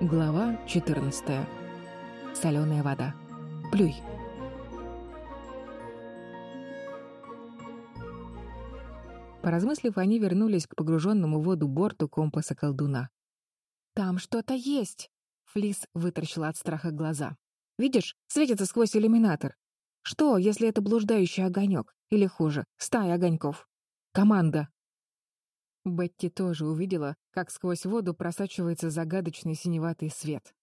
Глава 14. Соленая вода. Плюй. Поразмыслив, они вернулись к погруженному в воду борту компаса колдуна. «Там что-то есть!» Флис вытаращила от страха глаза. «Видишь, светится сквозь иллюминатор. Что, если это блуждающий огонек? Или хуже, стая огоньков? Команда!» Бетти тоже увидела, как сквозь воду просачивается загадочный синеватый свет.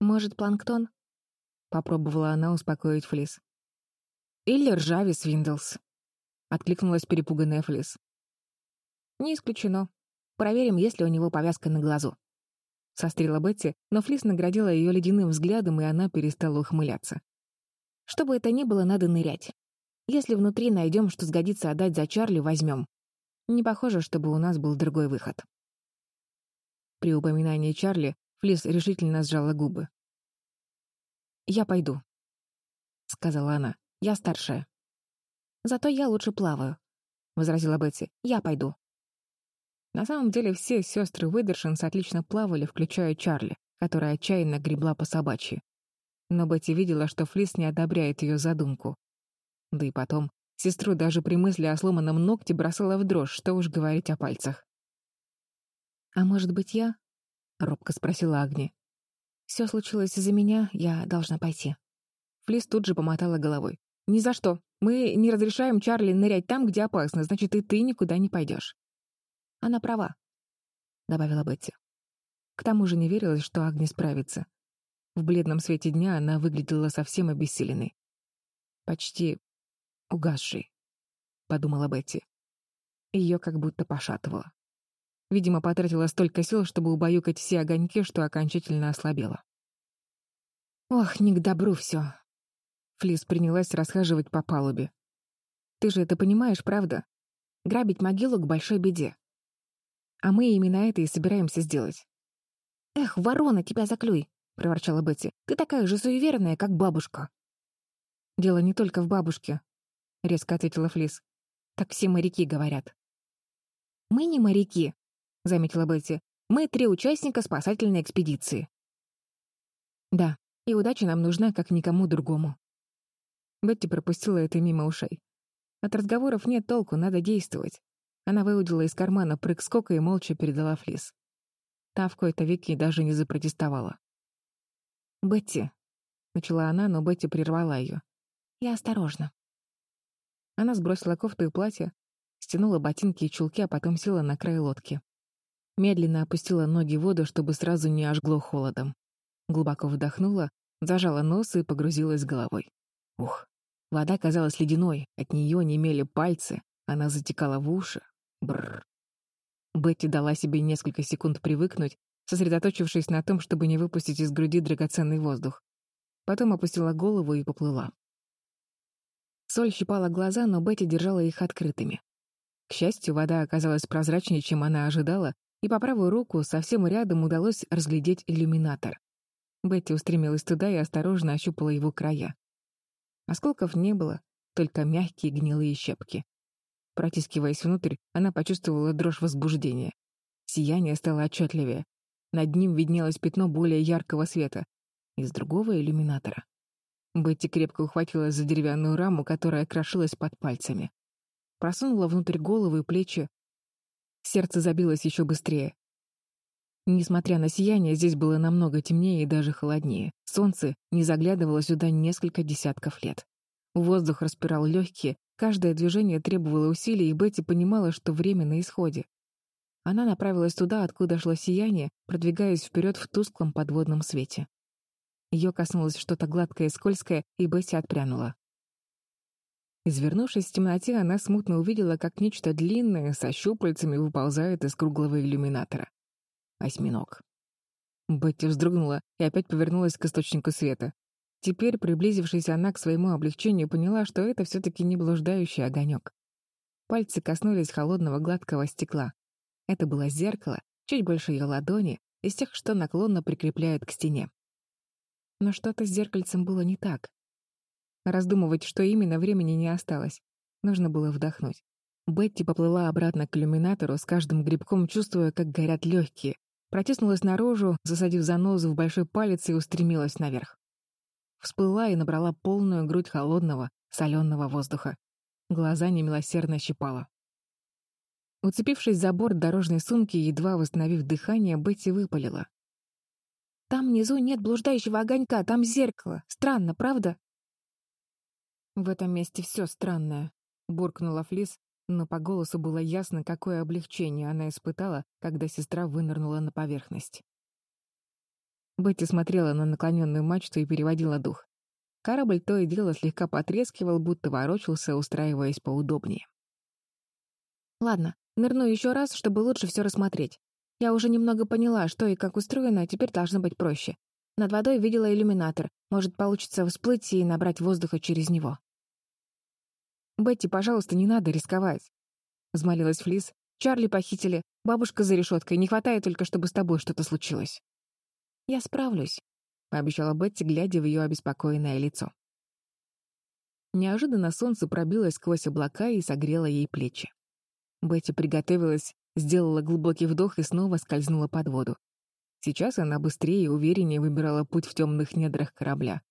«Может, планктон?» — попробовала она успокоить Флис. «Или Ржавый Свиндлс», — откликнулась перепуганная Флис. «Не исключено. Проверим, есть ли у него повязка на глазу». Сострила Бетти, но Флис наградила ее ледяным взглядом, и она перестала ухмыляться. «Что бы это ни было, надо нырять. Если внутри найдем, что сгодится отдать за Чарли, возьмем. Не похоже, чтобы у нас был другой выход. При упоминании Чарли Флис решительно сжала губы. «Я пойду», — сказала она. «Я старшая». «Зато я лучше плаваю», — возразила Бетти. «Я пойду». На самом деле все сестры Уидершинс отлично плавали, включая Чарли, которая отчаянно гребла по собачьи. Но Бетти видела, что Флис не одобряет ее задумку. Да и потом, Сестру даже при мысли о сломанном ногте бросала в дрожь, что уж говорить о пальцах. «А может быть, я?» — робко спросила Агни. «Все случилось из-за меня, я должна пойти». Флис тут же помотала головой. «Ни за что. Мы не разрешаем Чарли нырять там, где опасно, значит, и ты никуда не пойдешь». «Она права», — добавила Бетти. К тому же не верилось, что Агни справится. В бледном свете дня она выглядела совсем обессиленной. Почти угасший», — подумала Бетти. Ее как будто пошатывало. Видимо, потратила столько сил, чтобы убаюкать все огоньки, что окончательно ослабела. «Ох, не к добру все. Флис принялась расхаживать по палубе. «Ты же это понимаешь, правда? Грабить могилу к большой беде. А мы именно это и собираемся сделать». «Эх, ворона, тебя заклюй!» — проворчала Бетти. «Ты такая же суеверная, как бабушка». «Дело не только в бабушке», — резко ответила Флис. «Так все моряки говорят». «Мы не моряки», — заметила Бетти. «Мы три участника спасательной экспедиции». «Да, и удача нам нужна, как никому другому». Бетти пропустила это мимо ушей. От разговоров нет толку, надо действовать. Она выудила из кармана прыг-скока и молча передала Флис. Та в кои-то веки даже не запротестовала. «Бетти», — начала она, но Бетти прервала ее. «Я осторожно». Она сбросила кофту и платье, стянула ботинки и чулки, а потом села на край лодки. Медленно опустила ноги в воду, чтобы сразу не ожгло холодом. Глубоко вдохнула, зажала нос и погрузилась головой. Ух, вода казалась ледяной, от нее немели пальцы, она затекала в уши. Бррр. Бетти дала себе несколько секунд привыкнуть, сосредоточившись на том, чтобы не выпустить из груди драгоценный воздух. Потом опустила голову и поплыла. Соль щипала глаза, но Бетти держала их открытыми. К счастью, вода оказалась прозрачнее, чем она ожидала, и по правую руку совсем рядом удалось разглядеть иллюминатор. Бетти устремилась туда и осторожно ощупала его края. Осколков не было, только мягкие гнилые щепки. Протискиваясь внутрь, она почувствовала дрожь возбуждения. Сияние стало отчетливее. Над ним виднелось пятно более яркого света. Из другого иллюминатора. Бетти крепко ухватилась за деревянную раму, которая крошилась под пальцами. Просунула внутрь голову и плечи. Сердце забилось еще быстрее. Несмотря на сияние, здесь было намного темнее и даже холоднее. Солнце не заглядывало сюда несколько десятков лет. Воздух распирал легкие, каждое движение требовало усилий, и Бетти понимала, что время на исходе. Она направилась туда, откуда шло сияние, продвигаясь вперед в тусклом подводном свете. Ее коснулось что-то гладкое и скользкое, и Бесси отпрянула. Извернувшись в темноте, она смутно увидела, как нечто длинное со щупальцами выползает из круглого иллюминатора. Осьминог. Бетти вздрогнула и опять повернулась к источнику света. Теперь, приблизившись она к своему облегчению, поняла, что это все-таки не блуждающий огонек. Пальцы коснулись холодного гладкого стекла. Это было зеркало, чуть больше ее ладони, из тех, что наклонно прикрепляют к стене. Но что-то с зеркальцем было не так. Раздумывать, что именно, времени не осталось. Нужно было вдохнуть. Бетти поплыла обратно к иллюминатору, с каждым грибком чувствуя, как горят легкие, протиснулась наружу, засадив занозу в большой палец и устремилась наверх. Всплыла и набрала полную грудь холодного, соленого воздуха. Глаза немилосердно щипала. Уцепившись за борт дорожной сумки, едва восстановив дыхание, Бетти выпалила. «Там внизу нет блуждающего огонька, там зеркало. Странно, правда?» «В этом месте все странное», — буркнула Флис, но по голосу было ясно, какое облегчение она испытала, когда сестра вынырнула на поверхность. Бетти смотрела на наклоненную мачту и переводила дух. Корабль то и дело слегка потрескивал, будто ворочался, устраиваясь поудобнее. «Ладно, нырну еще раз, чтобы лучше все рассмотреть. Я уже немного поняла, что и как устроено, а теперь должно быть проще. Над водой видела иллюминатор. Может, получится всплыть и набрать воздуха через него». «Бетти, пожалуйста, не надо рисковать», — взмолилась Флис. «Чарли похитили, бабушка за решеткой, не хватает только, чтобы с тобой что-то случилось». «Я справлюсь», — пообещала Бетти, глядя в ее обеспокоенное лицо. Неожиданно солнце пробилось сквозь облака и согрело ей плечи. Бетти приготовилась, сделала глубокий вдох и снова скользнула под воду. Сейчас она быстрее и увереннее выбирала путь в темных недрах корабля.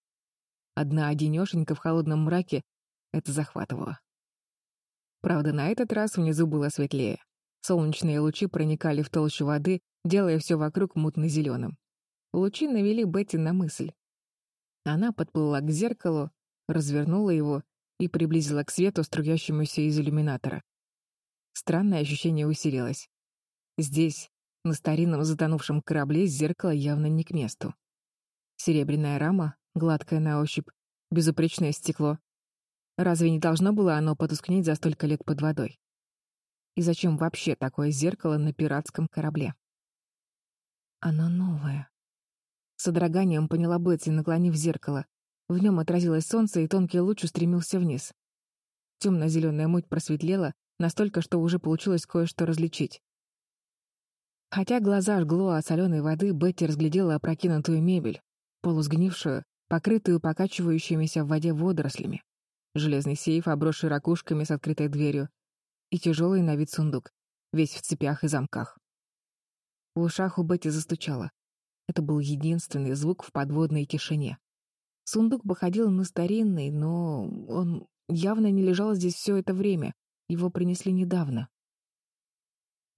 Одна одинешенька в холодном мраке — это захватывало. Правда, на этот раз внизу было светлее. Солнечные лучи проникали в толщу воды, делая все вокруг мутно-зеленым. Лучи навели Бетти на мысль. Она подплыла к зеркалу, развернула его и приблизила к свету, струящемуся из иллюминатора. Странное ощущение усилилось. Здесь, на старинном затонувшем корабле, зеркало явно не к месту. Серебряная рама, гладкая на ощупь, безупречное стекло. Разве не должно было оно потускнеть за столько лет под водой? И зачем вообще такое зеркало на пиратском корабле? Оно новое. С содроганием поняла Бетти, наклонив зеркало. В нем отразилось солнце, и тонкий луч устремился вниз. Темно-зеленая муть просветлела, настолько, что уже получилось кое-что различить. Хотя глаза жгло от соленой воды, Бетти разглядела опрокинутую мебель, полусгнившую, покрытую покачивающимися в воде водорослями, железный сейф, обросший ракушками с открытой дверью, и тяжелый на вид сундук, весь в цепях и замках. В ушах у Бетти застучало. Это был единственный звук в подводной тишине. Сундук походил на старинный, но он явно не лежал здесь все это время. Его принесли недавно.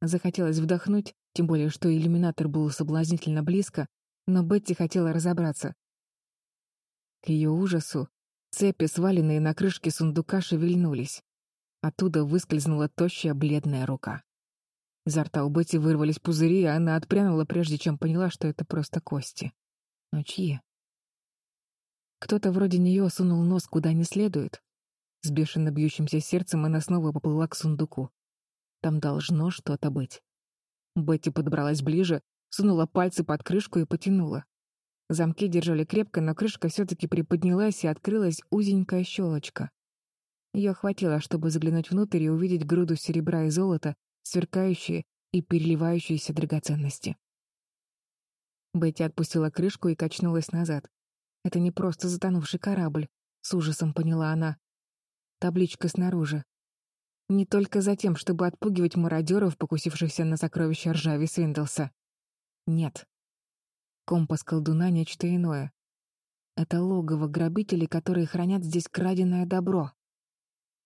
Захотелось вдохнуть, тем более, что иллюминатор был соблазнительно близко, но Бетти хотела разобраться. К ее ужасу цепи, сваленные на крышке сундука, шевельнулись. Оттуда выскользнула тощая бледная рука. Изо рта у Бетти вырвались пузыри, и она отпрянула, прежде чем поняла, что это просто кости. Но чьи? Кто-то вроде нее сунул нос куда не следует. С бешено бьющимся сердцем она снова поплыла к сундуку. Там должно что-то быть. Бетти подобралась ближе, сунула пальцы под крышку и потянула. Замки держали крепко, но крышка все-таки приподнялась и открылась узенькая щелочка. Ее хватило, чтобы заглянуть внутрь и увидеть груду серебра и золота, сверкающие и переливающиеся драгоценности. Бетти отпустила крышку и качнулась назад. Это не просто затонувший корабль, с ужасом поняла она. Табличка снаружи. Не только за тем, чтобы отпугивать мародеров, покусившихся на сокровища ржави Свиндлса. Нет. Компас колдуна — нечто иное. Это логово грабителей, которые хранят здесь краденое добро.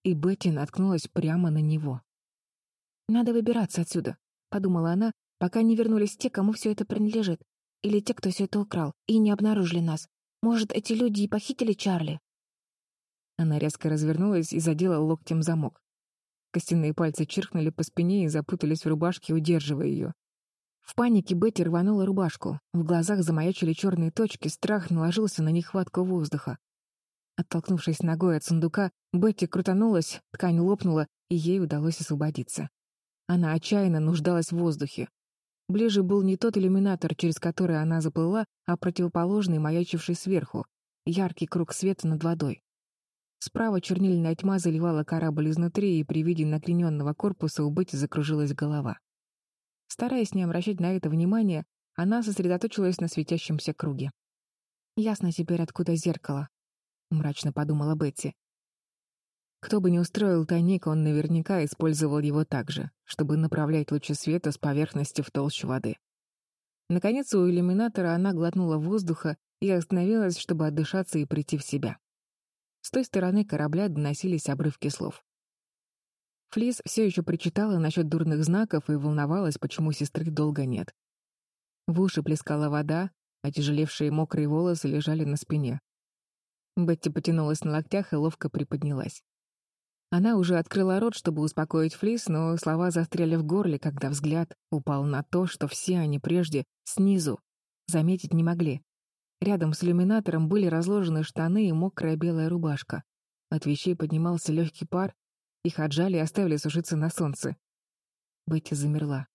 И Бетти наткнулась прямо на него. «Надо выбираться отсюда», — подумала она, пока не вернулись те, кому все это принадлежит. Или те, кто все это украл, и не обнаружили нас. Может, эти люди и похитили Чарли? Она резко развернулась и задела локтем замок. Костяные пальцы чиркнули по спине и запутались в рубашке, удерживая ее. В панике Бетти рванула рубашку. В глазах замаячили черные точки, страх наложился на нехватку воздуха. Оттолкнувшись ногой от сундука, Бетти крутанулась, ткань лопнула, и ей удалось освободиться. Она отчаянно нуждалась в воздухе. Ближе был не тот иллюминатор, через который она заплыла, а противоположный, маячивший сверху, яркий круг света над водой. Справа чернильная тьма заливала корабль изнутри, и при виде накрененного корпуса у Бетти закружилась голова. Стараясь не обращать на это внимания, она сосредоточилась на светящемся круге. «Ясно теперь, откуда зеркало», — мрачно подумала Бетти. Кто бы ни устроил тайник, он наверняка использовал его также, чтобы направлять лучи света с поверхности в толщу воды. Наконец, у иллюминатора она глотнула воздуха и остановилась, чтобы отдышаться и прийти в себя. С той стороны корабля доносились обрывки слов. Флис все еще причитала насчет дурных знаков и волновалась, почему сестры долго нет. В уши плескала вода, а тяжелевшие мокрые волосы лежали на спине. Бетти потянулась на локтях и ловко приподнялась. Она уже открыла рот, чтобы успокоить Флис, но слова застряли в горле, когда взгляд упал на то, что все они прежде, снизу, заметить не могли. Рядом с иллюминатором были разложены штаны и мокрая белая рубашка. От вещей поднимался легкий пар, их отжали и оставили сушиться на солнце. Бетти замерла.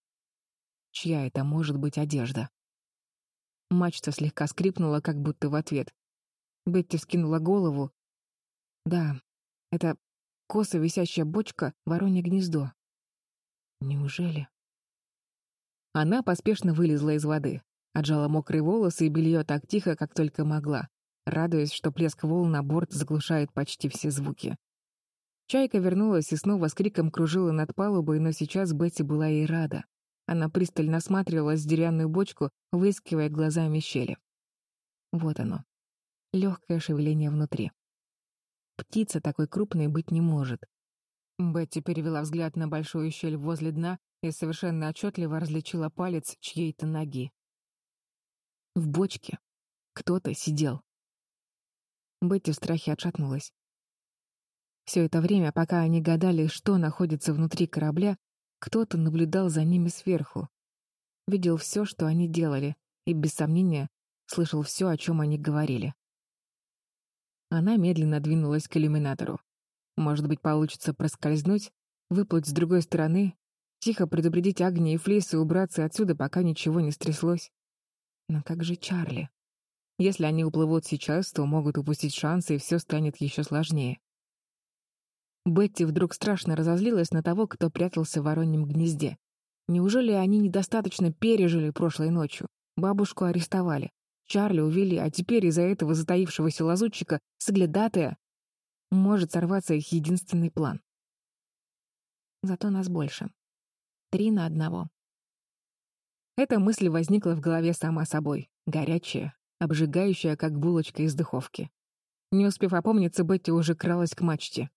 Чья это может быть одежда? Мачта слегка скрипнула, как будто в ответ. Бетти вскинула голову. Да, это косо висящая бочка — воронье гнездо. Неужели? Она поспешно вылезла из воды, отжала мокрые волосы и белье так тихо, как только могла, радуясь, что плеск волн на борт заглушает почти все звуки. Чайка вернулась и снова с криком кружила над палубой, но сейчас Бетти была ей рада. Она пристально осматривалась в деревянную бочку, выискивая глазами щели. Вот оно. Легкое шевеление внутри. Птица такой крупной быть не может. Бетти перевела взгляд на большую щель возле дна и совершенно отчетливо различила палец чьей-то ноги. В бочке кто-то сидел. Бетти в страхе отшатнулась. Все это время, пока они гадали, что находится внутри корабля, кто-то наблюдал за ними сверху. Видел все, что они делали, и, без сомнения, слышал все, о чем они говорили. Она медленно двинулась к иллюминатору. Может быть, получится проскользнуть, выплыть с другой стороны, тихо предупредить Агни и Флис и убраться отсюда, пока ничего не стряслось. Но как же Чарли? Если они уплывут сейчас, то могут упустить шансы, и все станет еще сложнее. Бетти вдруг страшно разозлилась на того, кто прятался в вороньем гнезде. Неужели они недостаточно пережили прошлой ночью? Бабушку арестовали. Чарли увели, а теперь из-за этого затаившегося лазутчика, соглядатая, может сорваться их единственный план. Зато нас больше. Три на одного. Эта мысль возникла в голове сама собой, горячая, обжигающая, как булочка из духовки. Не успев опомниться, Бетти уже кралась к мачте.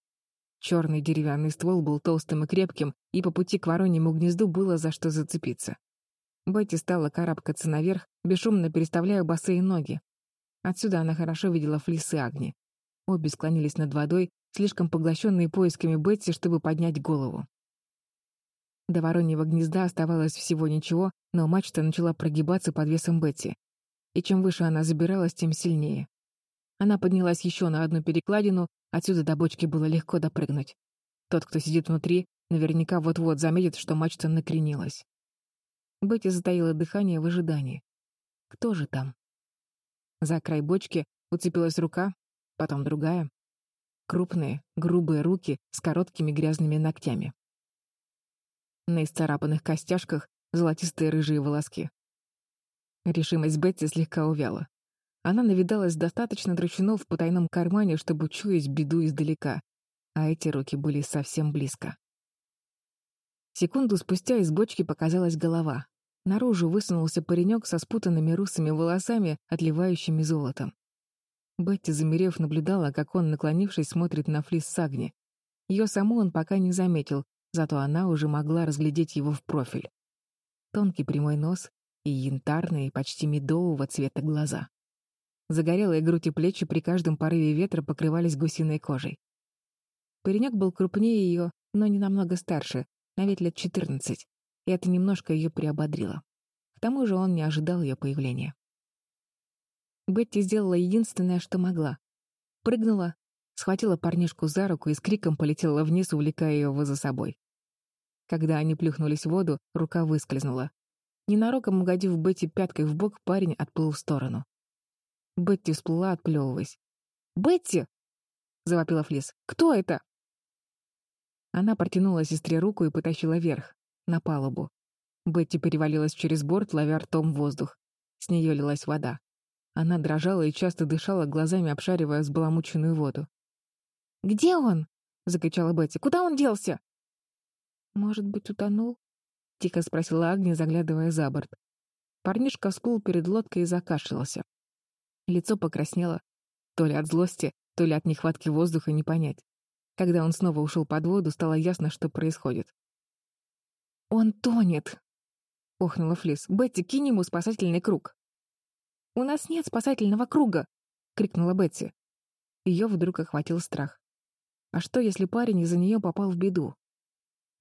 Черный деревянный ствол был толстым и крепким, и по пути к вороньему гнезду было за что зацепиться. Бетти стала карабкаться наверх, бесшумно переставляя босые ноги. Отсюда она хорошо видела флисы Агни. Обе склонились над водой, слишком поглощенные поисками Бетти, чтобы поднять голову. До вороньего гнезда оставалось всего ничего, но мачта начала прогибаться под весом Бетти. И чем выше она забиралась, тем сильнее. Она поднялась еще на одну перекладину, отсюда до бочки было легко допрыгнуть. Тот, кто сидит внутри, наверняка вот-вот заметит, что мачта накренилась. Бетти затаила дыхание в ожидании. Кто же там? За край бочки уцепилась рука, потом другая. Крупные, грубые руки с короткими грязными ногтями. На исцарапанных костяшках золотистые рыжие волоски. Решимость Бетти слегка увяла. Она навидалась достаточно драчунов в потайном кармане, чтобы чуять беду издалека, а эти руки были совсем близко. Секунду спустя из бочки показалась голова. Наружу высунулся паренек со спутанными русыми волосами, отливающими золотом. Бетти, замерев, наблюдала, как он, наклонившись, смотрит на флис Сагни. Ее саму он пока не заметил, зато она уже могла разглядеть его в профиль. Тонкий прямой нос и янтарные, почти медового цвета глаза. Загорелые грудь и плечи при каждом порыве ветра покрывались гусиной кожей. Паренек был крупнее ее, но не намного старше, на вид лет четырнадцать, и это немножко ее приободрило. К тому же он не ожидал ее появления. Бетти сделала единственное, что могла. Прыгнула, схватила парнишку за руку и с криком полетела вниз, увлекая его за собой. Когда они плюхнулись в воду, рука выскользнула. Ненароком угодив Бетти пяткой в бок, парень отплыл в сторону. Бетти всплыла, отплевываясь. «Бетти!» — завопила Флис. «Кто это?» Она протянула сестре руку и потащила вверх, на палубу. Бетти перевалилась через борт, ловя ртом воздух. С нее лилась вода. Она дрожала и часто дышала, глазами обшаривая сбаламученную воду. «Где он?» — закричала Бетти. «Куда он делся?» «Может быть, утонул?» — тихо спросила Агния, заглядывая за борт. Парнишка всплыл перед лодкой и закашлялся. Лицо покраснело, то ли от злости, то ли от нехватки воздуха, не понять. Когда он снова ушел под воду, стало ясно, что происходит. «Он тонет!» — охнула Флис. «Бетти, кинь ему спасательный круг!» «У нас нет спасательного круга!» — крикнула Бетти. Ее вдруг охватил страх. А что, если парень из-за нее попал в беду?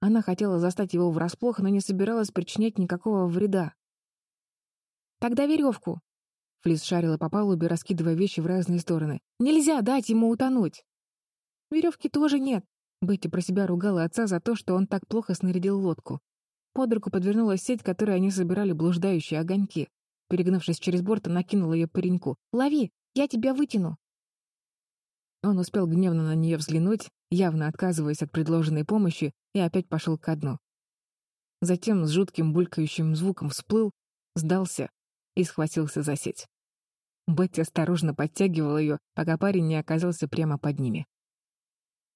Она хотела застать его врасплох, но не собиралась причинять никакого вреда. «Тогда веревку!» Флис шарила по палубе, раскидывая вещи в разные стороны. «Нельзя дать ему утонуть!» «Веревки тоже нет!» Бетти про себя ругала отца за то, что он так плохо снарядил лодку. Под руку подвернулась сеть, которой они собирали блуждающие огоньки. Перегнувшись через борт, накинула ее пареньку. «Лови! Я тебя вытяну!» Он успел гневно на нее взглянуть, явно отказываясь от предложенной помощи, и опять пошел ко дну. Затем с жутким булькающим звуком всплыл, сдался и схватился за сеть. Бетти осторожно подтягивала ее, пока парень не оказался прямо под ними.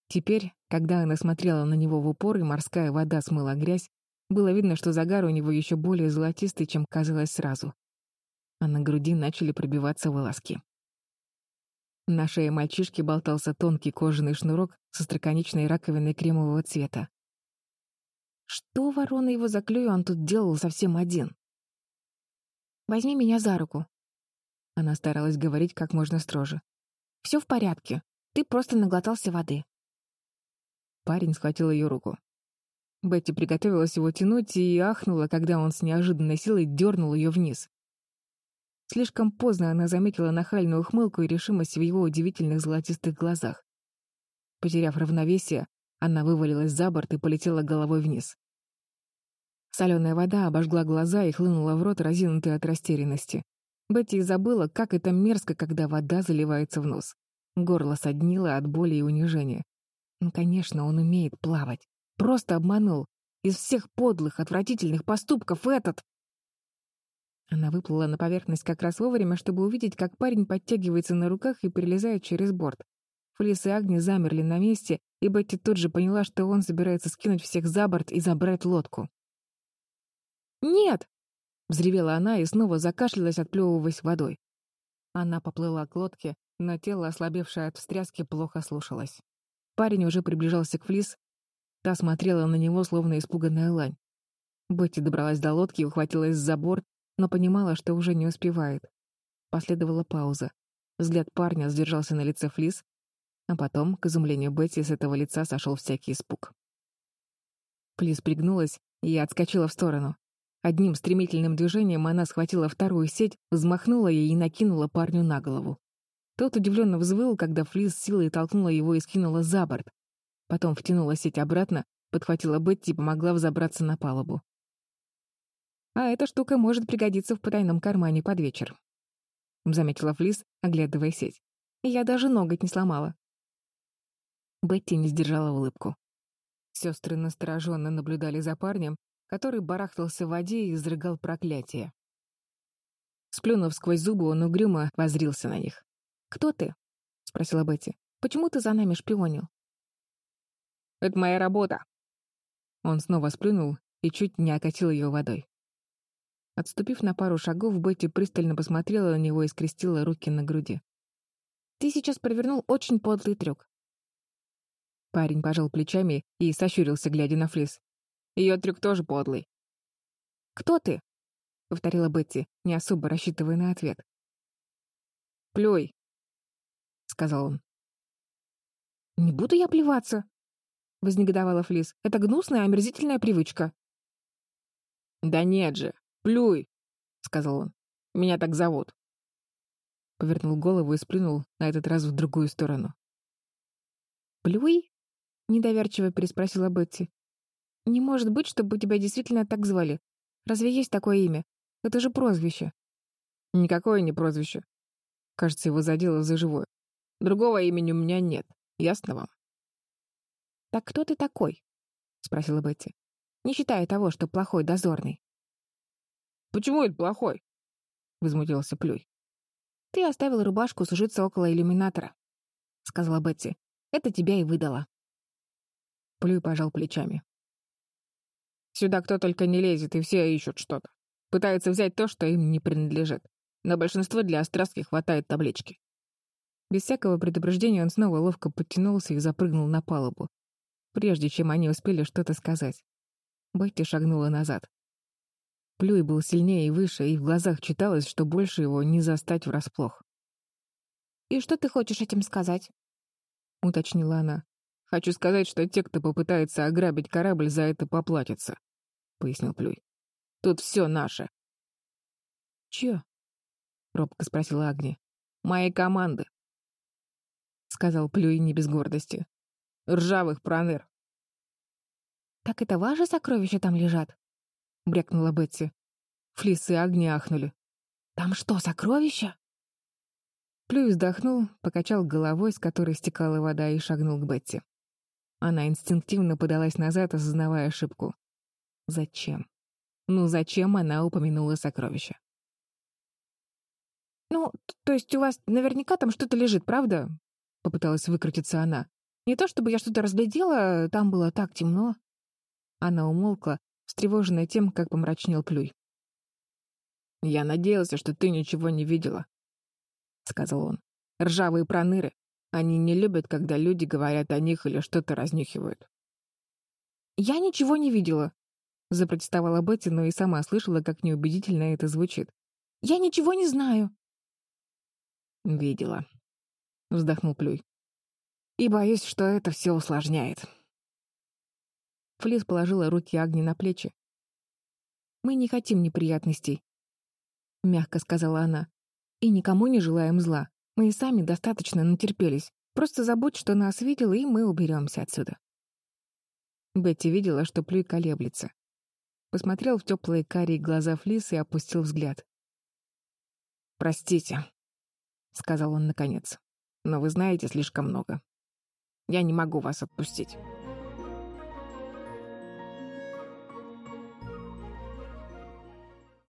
Теперь, когда она смотрела на него в упор и морская вода смыла грязь, было видно, что загар у него еще более золотистый, чем казалось сразу. А на груди начали пробиваться волоски. На шее мальчишки болтался тонкий кожаный шнурок со строконечной раковиной кремового цвета. Что ворона его за он тут делал совсем один? «Возьми меня за руку». Она старалась говорить как можно строже. «Все в порядке. Ты просто наглотался воды». Парень схватил ее руку. Бетти приготовилась его тянуть и ахнула, когда он с неожиданной силой дернул ее вниз. Слишком поздно она заметила нахальную ухмылку и решимость в его удивительных золотистых глазах. Потеряв равновесие, она вывалилась за борт и полетела головой вниз. Соленая вода обожгла глаза и хлынула в рот, разинутый от растерянности. Бетти забыла, как это мерзко, когда вода заливается в нос. Горло соднило от боли и унижения. Ну, конечно, он умеет плавать. Просто обманул. Из всех подлых, отвратительных поступков этот... Она выплыла на поверхность как раз вовремя, чтобы увидеть, как парень подтягивается на руках и перелезает через борт. Флис и Агни замерли на месте, и Бетти тут же поняла, что он собирается скинуть всех за борт и забрать лодку. «Нет!» — взревела она и снова закашлялась, отплевываясь водой. Она поплыла к лодке, но тело, ослабевшее от встряски, плохо слушалось. Парень уже приближался к Флис. Та смотрела на него, словно испуганная лань. Бетти добралась до лодки и ухватилась за борт, но понимала, что уже не успевает. Последовала пауза. Взгляд парня задержался на лице Флис, а потом, к изумлению Бетти, с этого лица сошел всякий испуг. Флис пригнулась и отскочила в сторону. Одним стремительным движением она схватила вторую сеть, взмахнула ей и накинула парню на голову. Тот удивленно взвыл, когда Флис силой толкнула его и скинула за борт. Потом втянула сеть обратно, подхватила Бетти и помогла взобраться на палубу. А эта штука может пригодиться в потайном кармане под вечер. Заметила Флис, оглядывая сеть. Я даже ноготь не сломала. Бетти не сдержала улыбку. Сестры настороженно наблюдали за парнем, который барахтался в воде и изрыгал проклятие. Сплюнув сквозь зубы, он угрюмо возрился на них. «Кто ты?» — спросила Бетти. «Почему ты за нами шпионил?» «Это моя работа!» Он снова сплюнул и чуть не окатил ее водой. Отступив на пару шагов, Бетти пристально посмотрела на него и скрестила руки на груди. «Ты сейчас провернул очень подлый трюк». Парень пожал плечами и сощурился, глядя на Флис. Ее трюк тоже подлый. «Кто ты?» — повторила Бетти, не особо рассчитывая на ответ. «Плюй», — сказал он. «Не буду я плеваться», — вознегодовала Флис. «Это гнусная, омерзительная привычка». «Да нет же, «Плюй», — сказал он. «Меня так зовут». Повернул голову и сплюнул, на этот раз в другую сторону. «Плюй?» — недоверчиво переспросила Бетти. «Не может быть, чтобы тебя действительно так звали. Разве есть такое имя? Это же прозвище». «Никакое не прозвище. Кажется, его задело за живое. Другого имени у меня нет. Ясно вам?» «Так кто ты такой?» — спросила Бетти. «Не считая того, что плохой дозорный». Почему это плохой?» — возмутился Плюй. «Ты оставил рубашку сужиться около иллюминатора», — сказала Бетти. «Это тебя и выдало». Плюй пожал плечами. «Сюда кто только не лезет, и все ищут что-то. Пытаются взять то, что им не принадлежит. Но большинство для острастки хватает таблички. Без всякого предупреждения он снова ловко подтянулся и запрыгнул на палубу, прежде чем они успели что-то сказать. Бетти шагнула назад. Плюй был сильнее и выше, и в глазах читалось, что больше его не застать врасплох. «И что ты хочешь этим сказать?» — уточнила она. «Хочу сказать, что те, кто попытается ограбить корабль, за это поплатятся», — пояснил Плюй. «Тут все наше». «Чье?» — робко спросила Агни. «Моей команды», — сказал Плюй не без гордости. «Ржавых проныр». «Так это ваши сокровища там лежат?» — брякнула Бетси. Флис и Агни ахнули. «Там что, сокровища?» Плюй вздохнул, покачал головой, с которой стекала вода, и шагнул к Бетти. Она инстинктивно подалась назад, осознавая ошибку. Зачем? Ну зачем она упомянула сокровища? «Ну, то есть у вас наверняка там что-то лежит, правда?» — попыталась выкрутиться она. «Не то чтобы я что-то разглядела, там было так темно». Она умолкла, встревоженная тем, как помрачнел Плюй. «Я надеялся, что ты ничего не видела», — сказал он. «Ржавые проныры. Они не любят, когда люди говорят о них или что-то разнюхивают». «Я ничего не видела», — запротестовала Бетти, но и сама слышала, как неубедительно это звучит. «Я ничего не знаю». «Видела», — вздохнул Плюй. «И боюсь, что это все усложняет». Флис положила руки Агни на плечи. «Мы не хотим неприятностей», — мягко сказала она. «И никому не желаем зла. Мы и сами достаточно натерпелись. Просто забудь, что нас видел, и мы уберемся отсюда». Бетти видела, что Плюй колеблется. Посмотрел в теплые карие глаза Флис и опустил взгляд. «Простите», — сказал он наконец, — «но вы знаете слишком много. Я не могу вас отпустить».